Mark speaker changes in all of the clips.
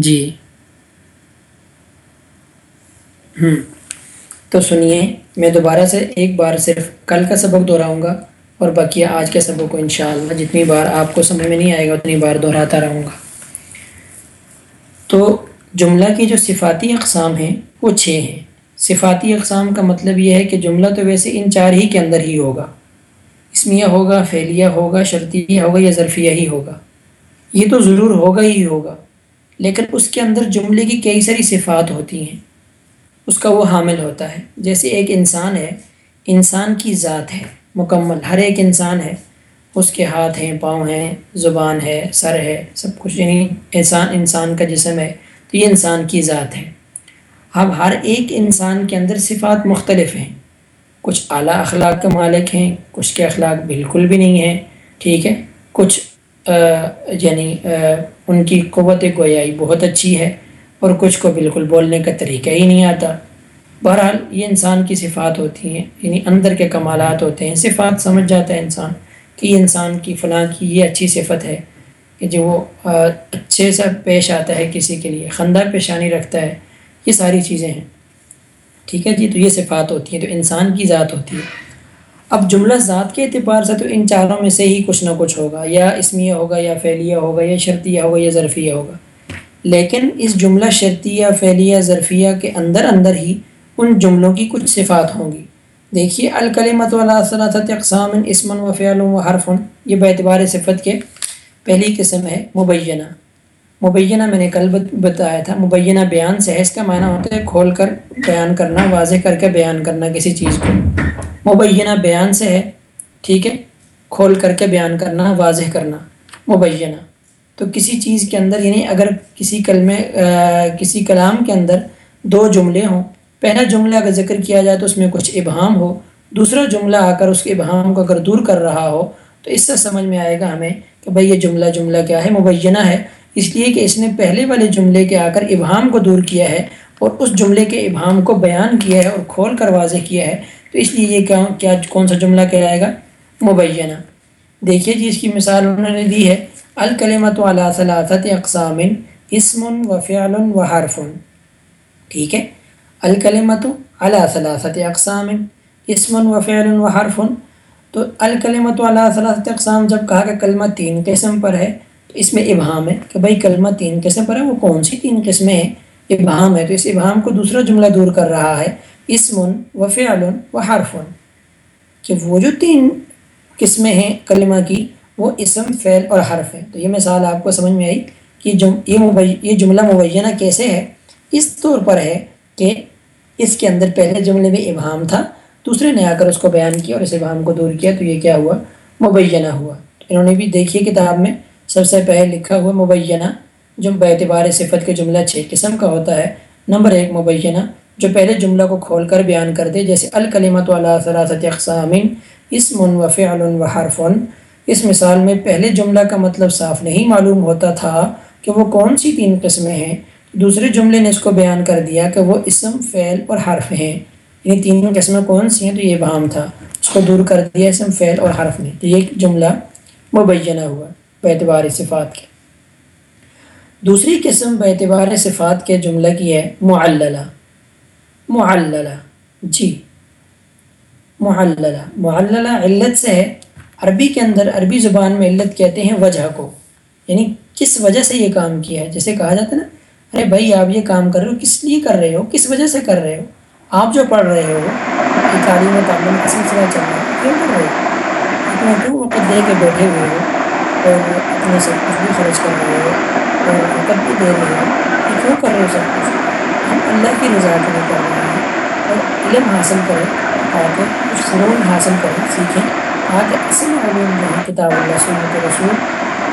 Speaker 1: جی۔ ہوں تو سنیے، میں دوبارہ سے ایک بار صرف کل کا سبق دہراؤں گا اور بقیہ آج کے سبق کو انشاءاللہ جتنی بار آپ کو سمجھ میں نہیں آئے گا، اتنی بار دہراتا رہوں گا۔ تو جملہ کی جو صفاتی اقسام ہیں، وہ چھ ہیں۔ صفاتی اقسام کا مطلب یہ ہے کہ جملہ تو ویسے ان چار ہی کے اندر ہی ہوگا۔ اسمیہ ہوگا، فعلیہ ہوگا، شرطیہ ہوگا یا ظرفیہ ہی ہوگا۔ یہ تو ضرور ہوگا ہی ہوگا۔ لیکن اس کے اندر جملے کی کئی ساری صفات ہوتی ہیں۔ اس کا وہ حامل ہوتا ہے۔ جیسے ایک انسان ہے، انسان کی ذات ہے، مکمل، ہر ایک انسان ہے۔ اس کے ہاتھ ہیں، پاؤں ہیں، زبان ہے، سر ہے، سب کچھ یعنی انسان انسان کا جسم ہے۔ تو یہ انسان کی ذات ہے۔ اب ہر ایک انسان کے اندر صفات مختلف ہیں۔ کچھ اعلیٰ اخلاق کے مالک ہیں، کچھ کے اخلاق بالکل بھی نہیں ہیں۔ ٹھیک ہے؟ کچھ یعنی ان کی قوت گویائی بہت اچھی ہے اور کچھ کو بالکل بولنے کا طریقہ ہی نہیں آتا۔ بہرحال، یہ انسان کی صفات ہوتی ہیں یعنی اندر کے کمالات ہوتے ہیں۔ صفات سمجھ جاتا ہے انسان کہ یہ انسان کی فلاں کی یہ اچھی صفت ہے کہ جو وہ اچھے سے پیش آتا ہے کسی کے لیے، خندہ پیشانی رکھتا ہے۔ یہ ساری چیزیں ہیں۔ ٹھیک ہے جی؟ تو یہ صفات ہوتی ہیں، تو انسان کی ذات ہوتی ہے۔ اب جملہ ذات کے اعتبار سے تو ان چاروں میں سے ہی کچھ نہ کچھ ہوگا، یا اسمیہ ہوگا، یا فعلیہ ہوگا، یا شرطیہ ہوگا، یا ظرفیہ ہوگا۔ لیکن اس جملہ شرطیہ، فعلیہ، ظرفیہ کے اندر اندر ہی ان جملوں کی کچھ صفات ہوں گی۔ دیکھیے الکلمت والا صلاحت اقسام اسمن و فعل و حرف یہ بعتبار صفت کے پہلی قسم ہے، مبینہ۔ مبینہ میں نے کل بتایا تھا، مبینہ بیان سے ہے اس کا معنی ہوتا ہے کھول کر بیان کرنا، واضح کر کے بیان کرنا کسی چیز کو۔ مبینہ بیان سے ہے، ٹھیک ہے، کھول کر کے بیان کرنا، واضح کرنا۔ مبینہ۔ تو کسی چیز کے اندر یعنی اگر کسی کلمے کسی کلام کے اندر دو جملے ہوں، پہلا جملہ اگر ذکر کیا جائے تو اس میں کچھ ابہام ہو، دوسرا جملہ آ کر اس کے ابہام کو اگر دور کر رہا ہو، تو اس سے سمجھ میں آئے گا ہمیں کہ بھئی یہ جملہ جملہ کیا ہے، مبینہ ہے۔ اس لیے کہ اس نے پہلے والے جملے کے آ کر ابہام کو دور کیا ہے اور اس جملے کے ابہام کو بیان کیا ہے اور کھول کر واضح کیا ہے۔ تو اس لیے یہ کیا کیا کون سا جملہ کہلائے گا؟ مبینہ۔ دیکھیے جی اس کی مثال انہوں نے دی ہے۔ الکلمت علی ثلاثت اقسام، اسم و فعل و حرف۔ ٹھیک ہے۔ الکلمت علی ثلاثت اقسام، اسم و فعل و حرف۔ تو الکلمت علی ثلاثت اقسام جب کہا کہ کلمہ تین قسم پر ہے اس میں ابہام ہے کہ بھائی کلمہ تین قسم پر ہے، وہ کون سی تین قسمیں ہیں؟ ابہام ہے تو اس ابہام کو دوسرا جملہ دور کر رہا ہے اسم و فعل و حرف کہ وہ جو تین قسمیں ہیں کلمہ کی، وہ اسم، فعل اور حرف ہیں۔ تو یہ مثال آپ کو سمجھ میں آئی کہ جم، یہ یہ جملہ مبینہ کیسے ہے؟ اس طور پر ہے کہ اس کے اندر پہلے جملے میں ابہام تھا، دوسرے نے آ کر اس کو بیان کیا اور اس ابہام کو دور کیا، تو یہ کیا ہوا؟ مبینہ ہوا۔ انہوں نے بھی دیکھیے کتاب میں سب سے پہلے لکھا ہوا مبینہ، جو اعتبار صفت کے جملہ چھ قسم کا ہوتا ہے۔ نمبر ایک، مبینہ، جو پہلے جملہ کو کھول کر بیان کر دے، جیسے الکلمت والا صلاحت اقسام، اسم و فعل و حرف۔ اس مثال میں پہلے جملہ کا مطلب صاف نہیں معلوم ہوتا تھا کہ وہ کون سی تین قسمیں ہیں۔ دوسرے جملے نے اس کو بیان کر دیا کہ وہ اسم، فعل اور حرف ہیں۔ یعنی تین قسمیں کون سی ہیں؟ تو یہ بہام تھا۔ اس کو دور کر دیا اسم، فعل اور حرف نے۔ تو یہ جملہ مبینہ ہوا۔ اعتبار صفات کے دوسری قسم اعتبار صفات کے جملہ کی ہے معللہ۔ معللہ۔ جی۔ معللہ۔ معللہ علت سے ہے عربی کے اندر عربی زبان میں علت کہتے ہیں وجہ کو۔ یعنی کس وجہ سے یہ کام کیا ہے؟ جیسے کہا جاتا ہے نا، ارے بھائی آپ یہ کام کر رہے ہو، کس لیے کر رہے ہو؟ کس وجہ سے کر رہے ہو؟ آپ جو پڑھ رہے ہو، یہ تعلیم و تعلیم کا سلسلہ چل رہا ہے۔ کیوں کر رہے ہو؟ اتنا کیوں وقت دے کے بیٹھے ہوئے ہو؟ اور اپنے سب کچھ بھی خرچ کر رہے ہو اور وقت بھی دے رہے ہو یہ کیوں کر رہے ہو سب کچھ ہم اللہ کی رضا کے لیے کر رہے ہیں اور علم حاصل کریں تاکہ کچھ فنون حاصل کریں سیکھیں آگے اصل علوم جو ہے کتاب اللہ سنت رسول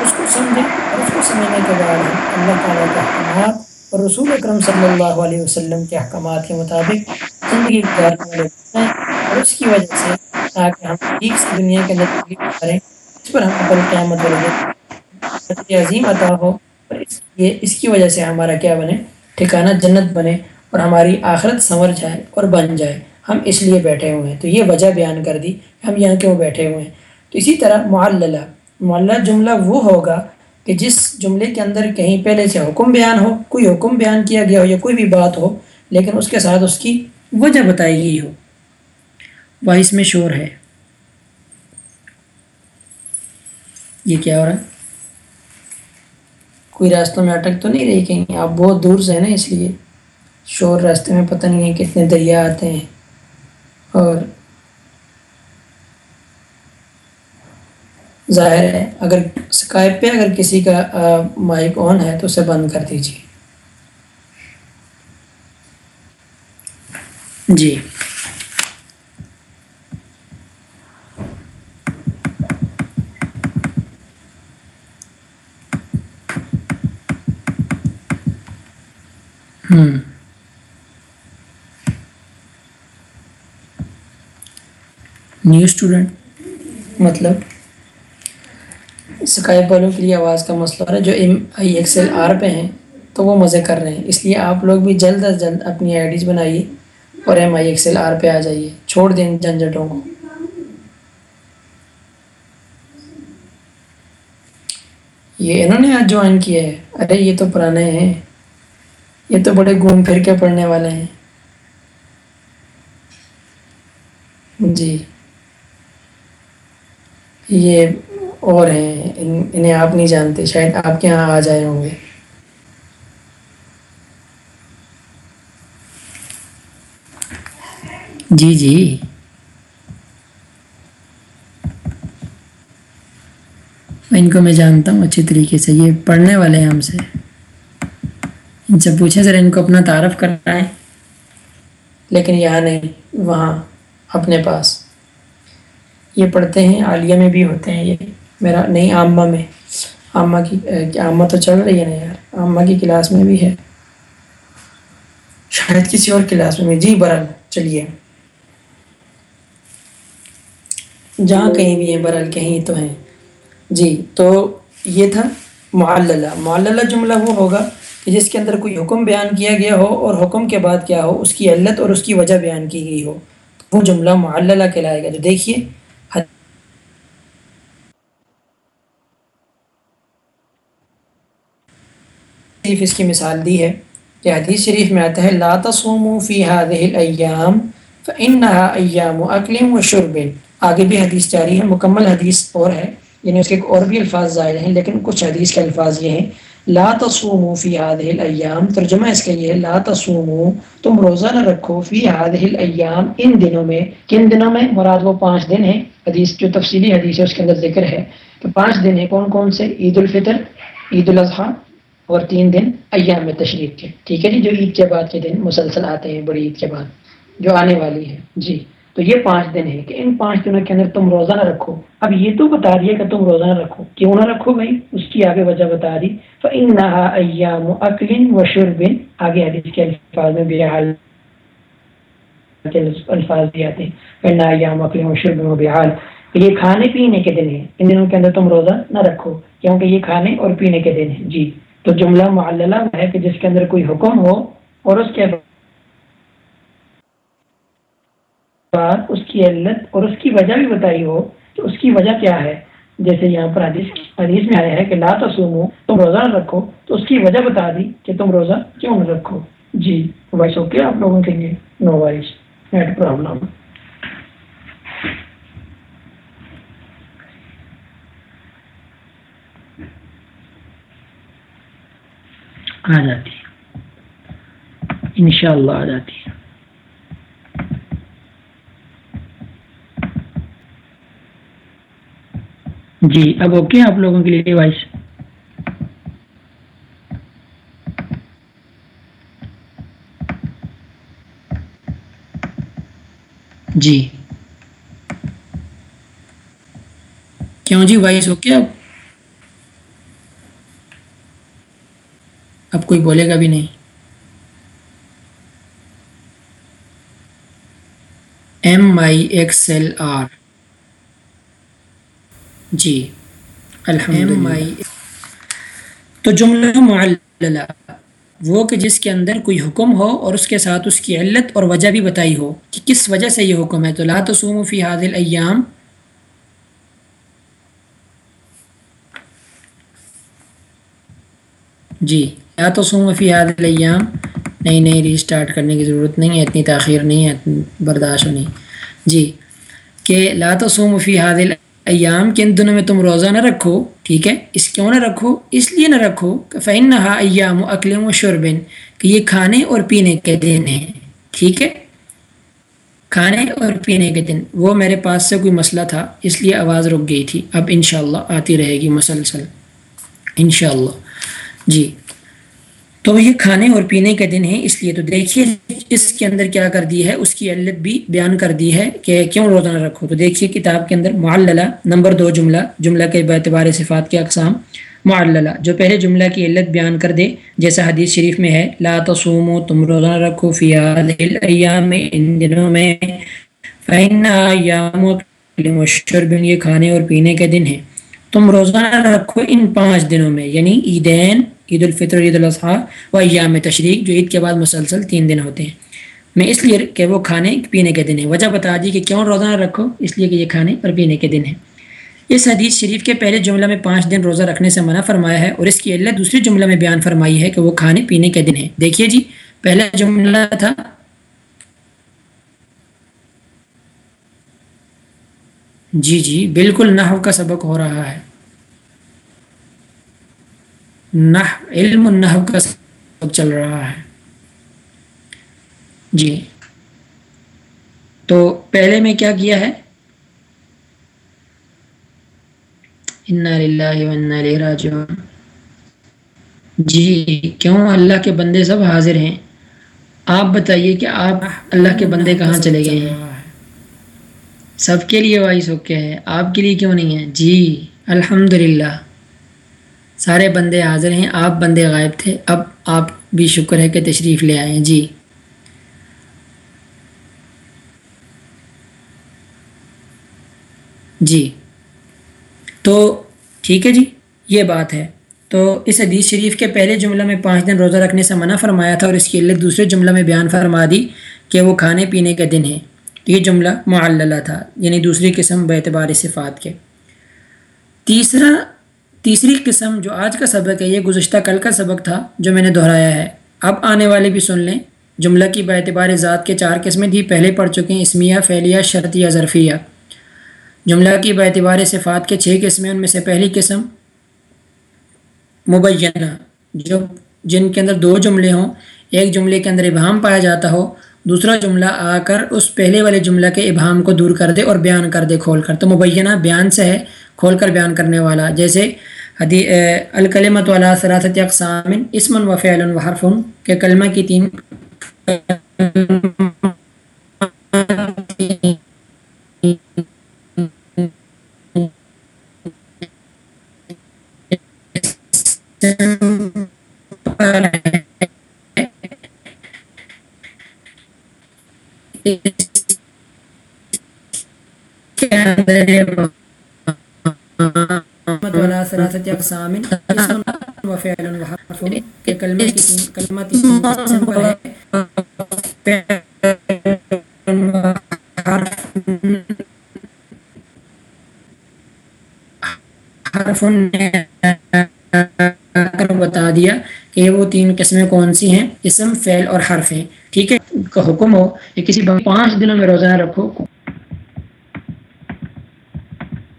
Speaker 1: اس کو سمجھیں اور اس کو سمجھنے کے بعد ہم اللہ تعالیٰ کے احکامات اور رسول اکرم صلی اللہ علیہ وسلم کے احکامات کے مطابق زندگی گزارنے والے اور اس کی وجہ سے تاکہ ہم ٹھیک سے دنیا کے اندر کریں اس پر ہم اپنے قیامت والے عظیم عطا ہو اور اس یہ اس کی وجہ سے ہمارا کیا بنے؟ ٹھکانہ جنت بنے اور ہماری آخرت سنور جائے اور بن جائے۔ ہم اس لیے بیٹھے ہوئے ہیں۔ تو یہ وجہ بیان کر دی کہ ہم یہاں کیوں بیٹھے ہوئے ہیں؟ تو اسی طرح معللہ معلّہ جملہ وہ ہوگا کہ جس جملے کے اندر کہیں پہلے سے حکم بیان ہو، کوئی حکم بیان کیا گیا ہو یا کوئی بھی بات ہو، لیکن اس کے ساتھ اس کی وجہ بتائی گئی ہو۔ وائس میں شور ہے۔ یہ کیا ہو رہا ہے؟ کوئی راستوں میں اٹک تو نہیں رہی کہیں؟ آپ بہت دور سے ہیں نا اس لیے۔ شور راستے میں پتہ نہیں ہے کتنے دریا آتے ہیں۔ اور ظاہر ہے، اگر اسکائپ پہ اگر کسی کا مائک آن ہے تو اسے بند کر دیجیے جی ہوں نیو اسٹوڈنٹ مطلب اسکائپ والوں کے لیے آواز کا مسئلہ ہے جو M I X L R پہ ہیں تو وہ مزے کر رہے ہیں اس لیے آپ لوگ بھی جلد از جلد اپنی آئی ڈیز بنائیے اور M I X L R پہ آ جائیے چھوڑ دیں جھنجھٹوں کو یہ انہوں نے آج جوائن کیا ہے ارے یہ تو پرانے ہیں یہ تو بڑے گھوم پھر کے پڑھنے والے ہیں جی یہ اور ہیں انہیں آپ نہیں جانتے شاید آپ کے یہاں آ جائے ہوں گے۔ جی جی۔ ان کو میں جانتا ہوں اچھی طریقے سے یہ پڑھنے والے ہیں ہم سے۔ ان سے پوچھیں ذرا ان کو اپنا تعارف کرنا ہے لیکن یہاں نہیں وہاں اپنے پاس۔ یہ پڑھتے ہیں، عالیہ میں بھی ہوتے ہیں۔ یہ میرا نہیں عامہ میں۔ عامہ کی عامہ تو چل رہی ہے نا یار؟ عامہ کی کلاس میں بھی ہے۔ شاید کسی اور کلاس میں جی برل، چلیے۔ جہاں کہیں بھی ہیں، برل کہیں تو ہیں۔ جی تو یہ تھا معللہ۔ معللہ جملہ وہ ہوگا کہ جس کے اندر کوئی حکم بیان کیا گیا ہو اور حکم کے بعد کیا ہو، اس کی علت اور اس کی وجہ بیان کی گئی ہو۔ وہ جملہ معللہ کہلائے گا۔ جو دیکھیے شریف اس کی مثال دی ہے کہ حدیث شریف میں آتا ہے، لا تصوموا فی هذه الايام فانها ایام اکل و شرب۔ آگے بھی حدیث جاری ہے، مکمل حدیث اور ہے یعنی اس کے اور بھی الفاظ ظاہر ہیں، لیکن کچھ حدیث کے الفاظ یہ ہیں۔ لا تصوموا فی هذه الايام، ترجمہ اس کا یہ ہے، لا تصوموا، تم روزہ نہ رکھو فی هذه الايام، ان دنوں میں۔ کن دنوں میں؟ مراد وہ پانچ دن ہیں۔ حدیث جو تفصیلی حدیث ہے، اس کے اندر ذکر ہے کہ پانچ دن ہیں، کون کون سے؟ عید الفطر، عید الاضحیٰ اور تین دن ایام تشریف کے۔ ٹھیک ہے جی؟ جو عید کے بعد کے دن مسلسل آتے ہیں، بڑی عید کے بعد، جو آنے والی ہے۔ جی تو یہ پانچ دن ہے کہ ان پانچ دنوں کے اندر تم روزہ نہ رکھو۔ اب یہ تو بتا رہی ہے کہ تم روزہ نہ رکھو۔ کیوں نہ رکھو بھائی؟ اس کی آگے وجہ بتا دی۔ ان نہ ایام اکلن و شربن آگے حدیث کے الفاظ میں بحال الفاظ بھی آتے ہیں۔ نہ ایام اکلن و شربن و بحال۔ یہ کھانے پینے کے دن ہیں۔ ان دنوں کے اندر تم روزہ نہ رکھو، کیونکہ یہ کھانے اور پینے کے دن ہیں۔ جی۔ تو جملہ معللہ ہے کہ جس کے اندر کوئی حکم ہو اور اس کے بعد اس کی علت اور اس کی وجہ بھی بتائی ہو کہ اس کی وجہ کیا ہے؟ جیسے یہاں پر حدیث حدیث میں آیا ہے کہ لا تسومو تم روزہ نہ رکھو، تو اس کی وجہ بتا دی کہ تم روزہ کیوں نہ رکھو۔ جی وائس اوکے آپ لوگوں کے لیے؟ نو وائس نیٹ پرابلم آ جاتی ہے۔ ان شاء اللہ آ جاتی ہے۔ جی اب اوکے آپ لوگوں کے لیے وائس جی۔ کیوں جی وائس اوکے اب اب کوئی بولے گا بھی نہیں۔ M I X L R جی۔ الحمد تو جملہ معللہ۔ وہ کہ جس کے اندر کوئی حکم ہو اور اس کے ساتھ اس کی علت اور وجہ بھی بتائی ہو کہ کس وجہ سے یہ حکم ہے۔ تو لا تصوموا فی حاضل ایام۔ جی۔ یا تو سوم فی حاد الایام نہیں نہیں ریسٹارٹ کرنے کی ضرورت نہیں ہے، اتنی تاخیر نہیں ہے برداشت نہیں۔ جی کہ لا تو سوم فی حاد ایام کے ان دنوں میں تم روزہ نہ رکھو، ٹھیک ہے؟ اس کیوں نہ رکھو؟ اس لیے نہ رکھو کہ فین نہا ایام و اکلم و شربن، کہ یہ کھانے اور پینے کے دن ہیں، ٹھیک ہے؟ کھانے اور پینے کے دن۔ وہ میرے پاس سے کوئی مسئلہ تھا، اس لیے آواز رک گئی تھی۔ اب انشاءاللہ آتی رہے گی مسلسل۔ انشاءاللہ۔ جی۔ تو یہ کھانے اور پینے کے دن ہیں، اس لیے تو دیکھیے اس کے اندر کیا کر دی ہے، اس کی علت بھی بیان کر دی ہے کہ کیوں روزہ نہ رکھو۔ تو دیکھیے کتاب کے اندر معللہ نمبر دو جملہ جملہ کے اعتبار صفات کے اقسام۔ معللہ، جو پہلے جملہ کی علت بیان کر دے، جیسا حدیث شریف میں ہے، لا تصومو، تم روزہ نہ رکھو، فی ایام ان دنوں میں۔ فإن ایام شرب یہ کھانے اور پینے کے دن ہیں۔ تم روزانہ رکھو ان پانچ دنوں میں یعنی عیدین عید الفطر، عید الاضحیٰ و ایام تشریق، جو عید کے بعد مسلسل تین دن ہوتے ہیں۔ میں اس لیے کہ وہ کھانے پینے کے دن ہیں۔ وجہ بتا دی کہ کیوں روزہ رکھو، اس لیے کہ یہ کھانے اور پینے کے دن ہیں۔ اس حدیث شریف کے پہلے جملہ میں پانچ دن روزہ رکھنے سے منع فرمایا ہے اور اس کی علت دوسری جملہ میں بیان فرمائی ہے کہ وہ کھانے پینے کے دن ہیں۔ دیکھیے جی پہلا جملہ تھا۔ جی جی بالکل نحو کا سبق ہو رہا ہے۔ نح علم النحو کا سبق چل رہا ہے۔ جی۔ تو پہلے میں کیا کیا ہے؟ راجعون۔ جی کیوں؟ اللہ کے بندے سب حاضر ہیں۔ آپ بتائیے کہ آپ اللہ کے بندے کہاں چلے گئے ہیں؟ سب کے لیے وائس اوکے ہے، آپ کے لیے کیوں نہیں ہے؟ جی الحمد سارے بندے حاضر ہیں، آپ بندے غائب تھے، اب آپ بھی شکر ہے کہ تشریف لے آئے ہیں۔ جی۔ جی۔ تو ٹھیک ہے جی یہ بات ہے۔ تو اس حدیث شریف کے پہلے جملہ میں پانچ دن روزہ رکھنے سے منع فرمایا تھا اور اس کی علت دوسرے جملہ میں بیان فرما دی کہ وہ کھانے پینے کے دن ہیں۔ تو یہ جملہ معللہ تھا یعنی دوسری قسم اعتبار صفات کے۔ تیسرا تیسری قسم جو آج کا سبق ہے، یہ گزشتہ کل کا سبق تھا جو میں نے دہرایا ہے۔ اب آنے والے بھی سن لیں۔ جملہ کی اعتبار ذات کے چار قسمیں تھی پہلے پڑھ چکے ہیں، اسمیہ، فعلیہ، شرط یا ظرفیہ۔ جملہ کی اعتبار صفات کے چھ قسمیں، ان میں سے پہلی قسم مبینہ، جو جن کے اندر دو جملے ہوں۔ ایک جملے کے اندر ابہام پایا جاتا ہو دوسرا جملہ آ کر اس پہلے والے جملہ کے ابہام کو دور کر دے اور بیان کر دے کھول کر تو مبینہ بیان سے ہے، کھول کر بیان کرنے والا جیسے حدی الکلمت والا سراست اقسام، اسمن و فعل و حرفن کے کلمہ کی تین Thank you. بتا دیا کہ وہ تین قسمیں کون سی ہیں؟ اسم فعل اور حرف ہیں۔ ٹھیک ہے؟ حکم ہو کہ کسی پانچ دنوں میں روزانہ رکھو۔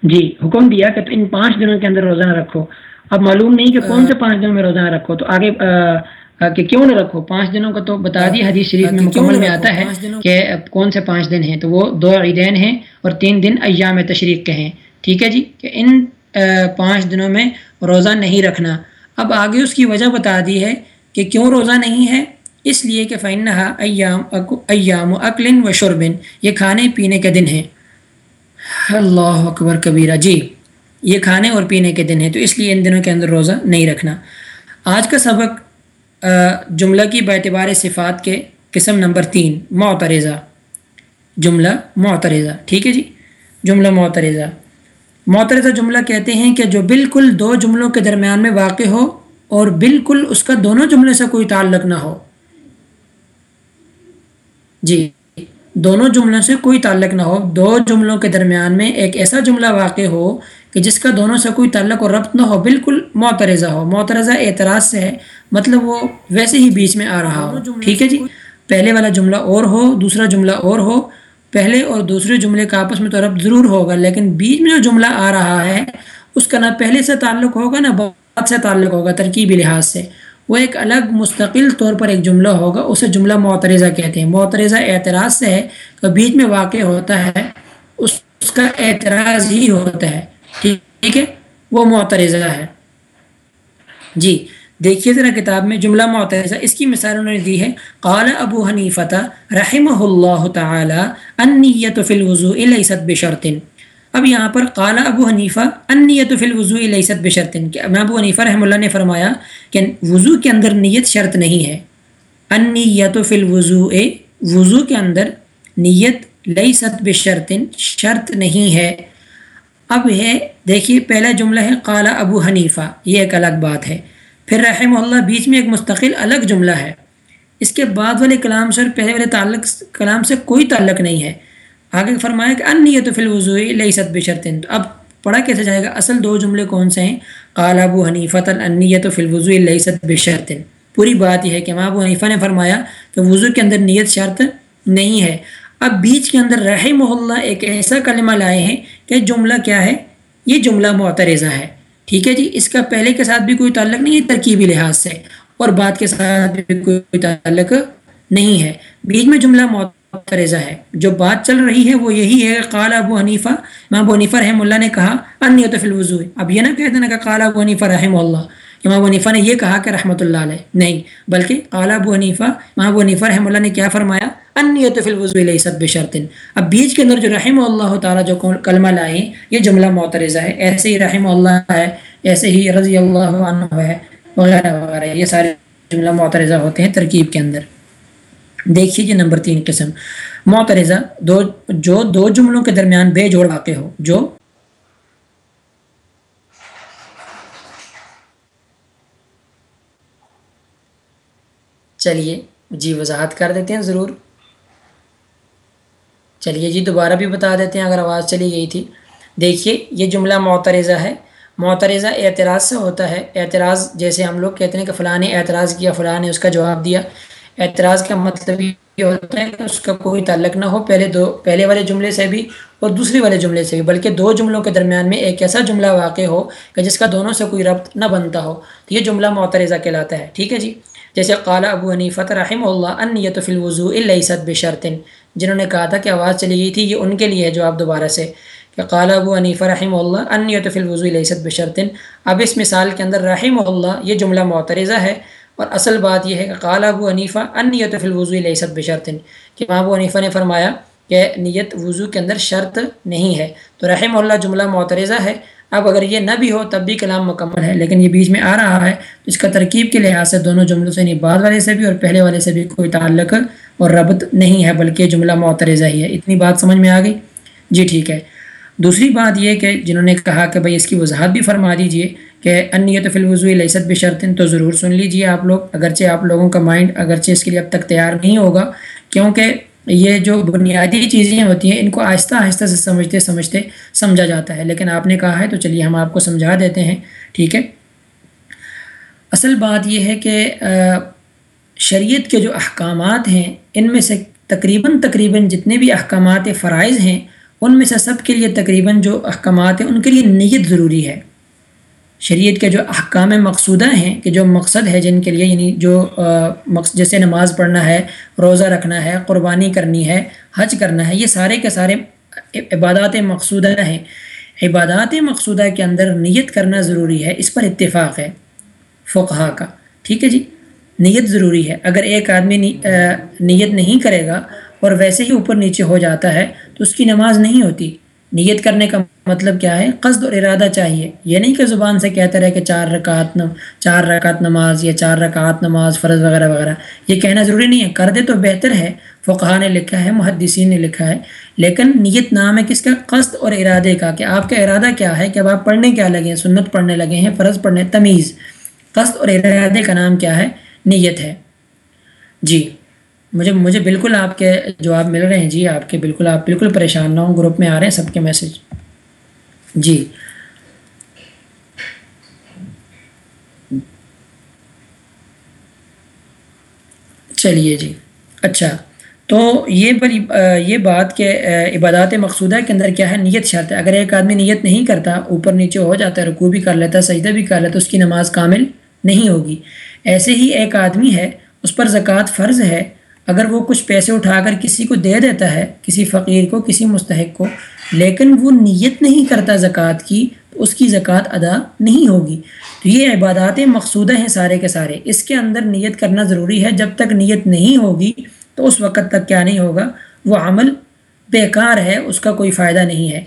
Speaker 1: جی حکم دیا کہ تو ان پانچ دنوں کے اندر روزانہ رکھو۔ اب معلوم نہیں کہ کون سے پانچ دنوں میں روزانہ رکھو تو آگے کہ کیوں نہ رکھو؟ پانچ دنوں کا تو بتا دی حدیث شریف میں مکمل میں آتا ہے کہ کون سے پانچ دن ہیں؟ تو وہ دو عیدین ہیں اور تین دن ایام تشریف کے ہیں۔ ٹھیک ہے جی؟ کہ ان پانچ دنوں میں روزہ نہیں رکھنا۔ اب آگے اس کی وجہ بتا دی ہے کہ کیوں روزہ نہیں ہے؟ اس لیے کہ فنحا ایام ایام و اقلن و شربن یہ کھانے پینے کے دن ہیں۔ اللہ اکبر کبیرہ۔ جی یہ کھانے اور پینے کے دن ہیں، تو اس لیے ان دنوں کے اندر روزہ نہیں رکھنا۔ آج کا سبق جملہ کی بعتبار صفات کے قسم نمبر تین، معترضہ۔ جملہ معترضہ، ٹھیک ہے جی؟ جملہ معترضہ۔ معترضہ جملہ کہتے ہیں کہ جو بالکل دو جملوں کے درمیان میں واقع ہو اور بالکل اس کا دونوں جملے سے کوئی تعلق نہ ہو۔ جی۔ دونوں جملوں سے کوئی تعلق نہ ہو۔ دو جملوں کے درمیان میں ایک ایسا جملہ واقع ہو کہ جس کا دونوں سے کوئی تعلق و ربط نہ ہو، بالکل معترضہ ہو۔ معترضہ اعتراض سے ہے مطلب وہ ویسے ہی بیچ میں آ رہا ہو۔ ٹھیک ہے جی؟ پہلے والا جملہ اور ہو، دوسرا جملہ اور ہو۔ پہلے اور دوسرے جملے کا آپس میں تو ربط ضرور ہوگا، لیکن بیچ میں جو جملہ آ رہا ہے، اس کا نہ پہلے سے تعلق ہوگا، نہ بعد سے تعلق ہوگا، ترکیبی لحاظ سے۔ وہ ایک الگ مستقل طور پر ایک جملہ ہوگا، اسے جملہ معترضہ کہتے ہیں۔ معترضہ اعتراض سے ہے کہ بیچ میں واقع ہوتا ہے، اس اس کا اعتراض ہی ہوتا ہے۔ ٹھیک ہے؟ وہ معترضہ ہے۔ جی دیکھیے ذرا کتاب میں جملہ معترضہ، اس کی مثال انہوں نے دی ہے۔ قال ابو حنیفہ رحمہ اللہ تعالی انیت فی الوضوء لیست بشرط اب یہاں پر قال ابو حنیفہ انیت فی الوضوء لیست بشرط کہ ابو حنیفہ رحمہ اللہ نے فرمایا کہ وضو کے اندر نیت شرط نہیں ہے۔ انیت فی الوضوء وضو کے اندر نیت لئی ست بشرط شرط نہیں ہے۔ اب ہے، دیکھیے، پہلا جملہ ہے قالا ابو حنیفہ، یہ ایک الگ بات ہے۔ پھر رحمہ اللہ بیچ میں ایک مستقل الگ جملہ ہے۔ اس کے بعد والے کلام سے پہلے والے تعلق کلام سے کوئی تعلق نہیں ہے۔ آگے فرمایا کہ ان نیت فی الوضوء لئی ست بشرطن تو اب پڑھا کیسے جائے گا؟ اصل دو جملے کون سے ہیں؟ قال ابو حنیفہ انیت فی الوضوء لئی ست بشرطن پوری بات یہ ہے کہ ماں ابو حنیفہ نے فرمایا کہ وضو کے اندر نیت شرط نہیں ہے۔ اب بیچ کے اندر رحم اللہ ایک ایسا کلمہ لائے ہیں کہ جملہ کیا ہے؟ یہ جملہ معترضہ ہے۔ ٹھیک ہے جی؟ اس کا پہلے کے ساتھ بھی کوئی تعلق نہیں ہے ترکیبی لحاظ سے۔ اور بعد کے ساتھ بھی کوئی تعلق نہیں ہے۔ بیچ میں جملہ معترضہ ہے۔ جو بات چل رہی ہے وہ یہی ہے۔ قال ابو حنیفہ میں ابو حنیفہ رحم اللہ نے کہا انیت فی الوضوء۔ اب یہ نہ کہتے نا کہ قال ابو حنیفہ رحم اللہ۔ کہ ابو حنیفہ نے یہ کہا کہ رحمۃ اللہ علیہ۔ نہیں، بلکہ قال ابو حنیفہ ماں ابو حنیفہ رحم اللہ نے کیا فرمایا؟ انیت فی الوضو لیست بشرطن اب بیچ کے اندر جو رحم اللہ تعالیٰ جو کلمہ لائیں یہ جملہ معترضہ ہے۔ ایسے ہی رحم اللہ ہے، ایسے ہی رضی اللہ عنہ ہے، وغیرہ وغیرہ۔ یہ سارے جملہ معترضہ ہوتے ہیں ترکیب کے اندر۔ دیکھیے جی نمبر تین قسم۔ معترضہ دو، جو دو جملوں کے درمیان بے جوڑ واقع ہو، جو چلیے جی وضاحت کر دیتے ہیں ضرور۔ چلیے جی دوبارہ بھی بتا دیتے ہیں اگر آواز چلی گئی تھی۔ دیکھیے، یہ جملہ معترضہ ہے۔ معترضہ اعتراض سے ہوتا ہے۔ اعتراض جیسے ہم لوگ کہتے ہیں کہ فلاں نے اعتراض کیا، فلاں نے اس کا جواب دیا۔ اعتراض کا مطلب یہ ہوتا ہے کہ اس کا کوئی تعلق نہ ہو، پہلے دو، پہلے والے جملے سے بھی اور دوسری والے جملے سے بھی، بلکہ دو جملوں کے درمیان میں ایک ایسا جملہ واقع ہو کہ جس کا دونوں سے کوئی ربط نہ بنتا ہو۔ تو یہ جملہ معترضہ کہلاتا ہے، ٹھیک ہے جی؟ جیسے قالا ابو حنیفت رحمہ اللہ ان یہ تو فی الوضو الصد بشرطن جنہوں نے کہا تھا کہ آواز چلی گئی تھی، یہ ان کے لیے ہے جو آپ دوبارہ سے، کہ قالا ابو حنیفہ رحمہ اللہ ان یہ تو فی الوضو الصد بشرطن اب اس مثال کے اندر رحمہ اللہ یہ جملہ معترضہ ہے اور اصل بات یہ ہے کہ قالا ابو حنیفہ ان نیت فی الوضو الصد بشرطن کہ ماں ابو حنیفہ نے فرمایا کہ نیت وضو کے اندر شرط نہیں ہے۔ تو رحم اللہ جملہ معترضہ ہے۔ اب اگر یہ نہ بھی ہو تب بھی کلام مکمل ہے، لیکن یہ بیچ میں آ رہا ہے۔ تو اس کا ترکیب کے لحاظ سے دونوں جملوں سے نہیں، بعد والے سے بھی اور پہلے والے سے بھی کوئی تعلق اور ربط نہیں ہے، بلکہ جملہ معترضہ ہی ہے۔ اتنی بات سمجھ میں آ گئی؟ جی ٹھیک ہے۔ دوسری بات یہ کہ جنہوں نے کہا کہ بھائی اس کی وضاحت بھی فرما دیجیے کہ انیت فی الوضوء لیست بشرطن، تو ضرور سن لیجیے آپ لوگ۔ اگرچہ آپ لوگوں کا مائنڈ اگرچہ اس کے لیے اب تک تیار نہیں ہوگا، کیونکہ یہ جو بنیادی چیزیں ہوتی ہیں، ان کو آہستہ آہستہ سے سمجھتے سمجھتے سمجھا جاتا ہے۔ لیکن آپ نے کہا ہے، تو چلیے ہم آپ کو سمجھا دیتے ہیں، ٹھیک ہے۔ اصل بات یہ ہے کہ شریعت کے جو احکامات ہیں، ان میں سے تقریباً تقریباً جتنے بھی احکامات فرائض ہیں ان میں سے سب کے لیے تقریباً جو احکامات ہیں ان کے لیے نیت ضروری ہے۔ شریعت کے جو احکام مقصودہ ہیں، کہ جو مقصد ہے جن کے لیے یعنی جو مقصد، جیسے نماز پڑھنا ہے، روزہ رکھنا ہے، قربانی کرنی ہے، حج کرنا ہے، یہ سارے کے سارے عبادات مقصودہ ہیں۔ عبادات مقصودہ کے اندر نیت کرنا ضروری ہے، اس پر اتفاق ہے فقہ کا۔ ٹھیک ہے جی؟ نیت ضروری ہے۔ اگر ایک آدمی نیت نہیں کرے گا اور ویسے ہی اوپر نیچے ہو جاتا ہے تو اس کی نماز نہیں ہوتی۔ نیت کرنے کا مطلب کیا ہے؟ قصد اور ارادہ چاہیے۔ یہ نہیں کہ زبان سے کہتا رہے کہ چار رکعت نم چار رکعت نماز یا چار رکعت نماز فرض وغیرہ وغیرہ۔ یہ کہنا ضروری نہیں ہے۔ کر دے تو بہتر ہے۔ فقہ نے لکھا ہے، محدثین نے لکھا ہے۔ لیکن نیت نام ہے کس کا؟ قصد اور ارادے کا۔ کہ آپ کا ارادہ کیا ہے؟ کہ اب آپ پڑھنے کیا لگے ہیں؟ سنت پڑھنے لگے ہیں، فرض پڑھنے، تمیز۔ قصد اور ارادے کا نام کیا ہے؟ نیت ہے۔ جی۔ مجھے مجھے بالکل آپ کے جواب مل رہے ہیں جی آپ کے بالکل، آپ بالکل پریشان نہ ہوں، گروپ میں آ رہے ہیں، سب کے میسج۔ جی۔ چلیے جی اچھا۔ تو یہ بڑی، یہ بات کہ عبادات مقصودہ کے اندر کیا ہے؟ نیت شرط ہے۔ اگر ایک آدمی نیت نہیں کرتا، اوپر نیچے ہو جاتا ہے، رکوع بھی کر لیتا ہے، سجدہ بھی کر لیتا اس کی نماز کامل نہیں ہوگی۔ ایسے ہی ایک آدمی ہے، اس پر زکوٰۃ فرض ہے اگر وہ کچھ پیسے اٹھا کر کسی کو دے دیتا ہے، کسی فقیر کو، کسی مستحق کو، لیکن وہ نیت نہیں کرتا زکوٰۃ کی، تو اس کی زکوٰۃ ادا نہیں ہوگی۔ تو یہ عبادات مقصودہ ہیں سارے کے سارے۔ اس کے اندر نیت کرنا ضروری ہے۔ جب تک نیت نہیں ہوگی، تو اس وقت تک کیا نہیں ہوگا؟ وہ عمل بیکار ہے، اس کا کوئی فائدہ نہیں ہے۔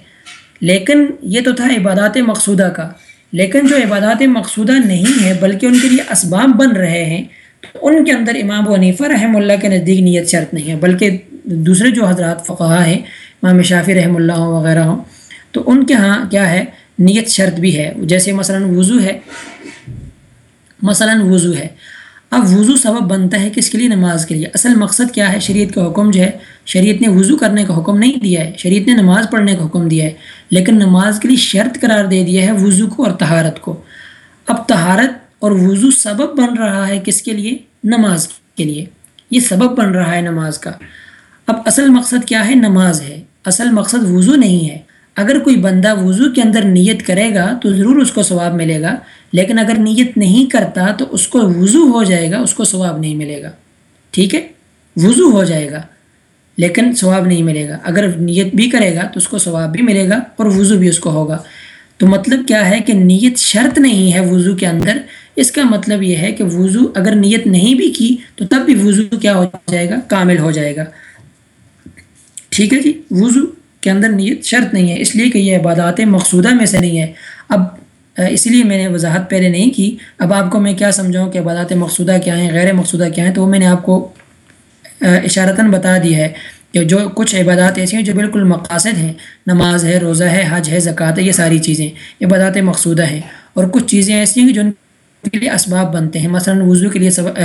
Speaker 1: لیکن یہ تو تھا عبادات مقصودہ کا۔ لیکن جو عبادات مقصودہ نہیں ہے بلکہ ان کے لیے اسباب بن رہے ہیں ان کے اندر امام و حنیفہ رحمہ اللہ کے نزدیک نیت شرط نہیں ہے، بلکہ دوسرے جو حضرات فقہ ہیں، امام شافی رحمہ اللہ وغیرہ ہوں، تو ان کے ہاں کیا ہے؟ نیت شرط بھی ہے۔ جیسے مثلا وضو ہے، مثلا وضو ہے۔ اب وضو سبب بنتا ہے کس کے لیے؟ نماز کے لیے۔ اصل مقصد کیا ہے؟ شریعت کا حکم جو ہے، شریعت نے وضو کرنے کا حکم نہیں دیا ہے۔ شریعت نے نماز پڑھنے کا حکم دیا ہے، لیکن نماز کے لیے شرط قرار دے دیا ہے وضو کو اور تہارت کو۔ اب تہارت اور وضو سبب بن رہا ہے کس کے لیے؟ نماز کے لیے۔ یہ سبب بن رہا ہے نماز کا۔ اب اصل مقصد کیا ہے؟ نماز ہے۔ اصل مقصد وضو نہیں ہے۔ اگر کوئی بندہ وضو کے اندر نیت کرے گا تو ضرور اس کو ثواب ملے گا۔ لیکن اگر نیت نہیں کرتا تو اس کو وضو ہو جائے گا، اس کو ثواب نہیں ملے گا۔ ٹھیک ہے؟ وضو ہو جائے گا، لیکن ثواب نہیں ملے گا۔ اگر نیت بھی کرے گا تو اس کو ثواب بھی ملے گا اور وضو بھی اس کو ہوگا۔ تو مطلب کیا ہے کہ نیت شرط نہیں ہے وضو کے اندر اس کا مطلب یہ ہے کہ وضو اگر نیت نہیں بھی کی تو تب بھی وضو کیا ہو جائے گا؟ کامل ہو جائے گا۔ ٹھیک ہے جی؟ وضو کے اندر نیت شرط نہیں ہے، اس لیے کہ یہ عبادات مقصودہ میں سے نہیں ہے۔ اب اس لیے میں نے وضاحت پہلے نہیں کی۔ اب آپ کو میں کیا سمجھاؤں کہ عبادات مقصودہ کیا ہیں، غیر مقصودہ کیا ہیں؟ تو وہ میں نے آپ کو اشارتاً بتا دیا ہے کہ جو کچھ عبادات ایسی ہیں جو بالکل مقاصد ہیں، نماز ہے، روزہ ہے، حج ہے، زکوٰۃ ہے، یہ ساری چیزیں عبادات مقصودہ ہیں۔ اور کچھ چیزیں ایسی ہیں جو ان کے لیے اسباب بنتے ہیں۔ مثلا وضو کے لیے سبب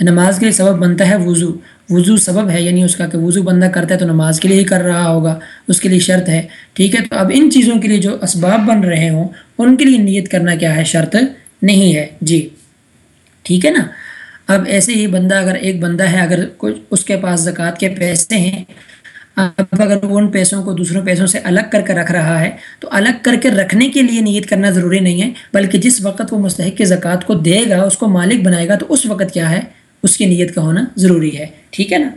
Speaker 1: نماز کے لیے سبب بنتا ہے وضو۔ وضو سبب ہے یعنی اس کا کہ وضو بندہ کرتا ہے تو نماز کے لیے ہی کر رہا ہوگا، اس کے لیے شرط ہے۔ ٹھیک ہے، تو اب ان چیزوں کے لیے جو اسباب بن رہے ہوں، ان کے لیے نیت کرنا کیا ہے؟ شرط نہیں ہے۔ جی۔ ٹھیک ہے نا؟ اب ایسے ہی بندہ، اگر ایک بندہ ہے، اگر کچھ اس کے پاس زکوٰۃ کے پیسے ہیں اب اگر وہ ان پیسوں کو دوسروں پیسوں سے الگ کر کے رکھ رہا ہے، تو الگ کر کے رکھنے کے لیے نیت کرنا ضروری نہیں ہے، بلکہ جس وقت وہ مستحق کے زکوٰۃ کو دے گا، اس کو مالک بنائے گا، تو اس وقت کیا ہے؟ اس کی نیت کا ہونا ضروری ہے۔ ٹھیک ہے نا؟